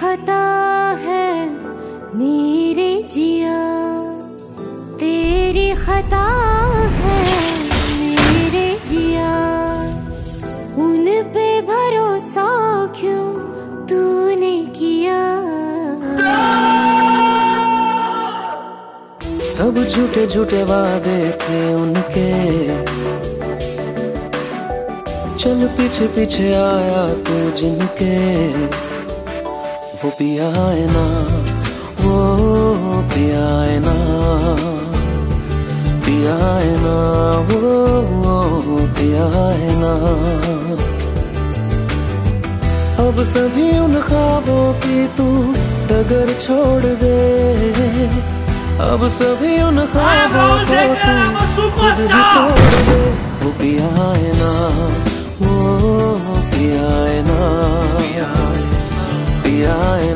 खता है मेरे जिया। तेरी खता है मेरे जिया। उन पे भरोसा क्यों तूने किया? सब झूठे झूठे वादे थे उनके। चल पीछे पीछे आया तू जिनके। पिया है ना वो पिया है ना पिया ना वो पिया ना। अब सभी उन ख्वाबों की तू डगर छोड़ दे। अब सभी उन ख्वाबों को तू खुद ही तोड़ दे। वो पिया ना आए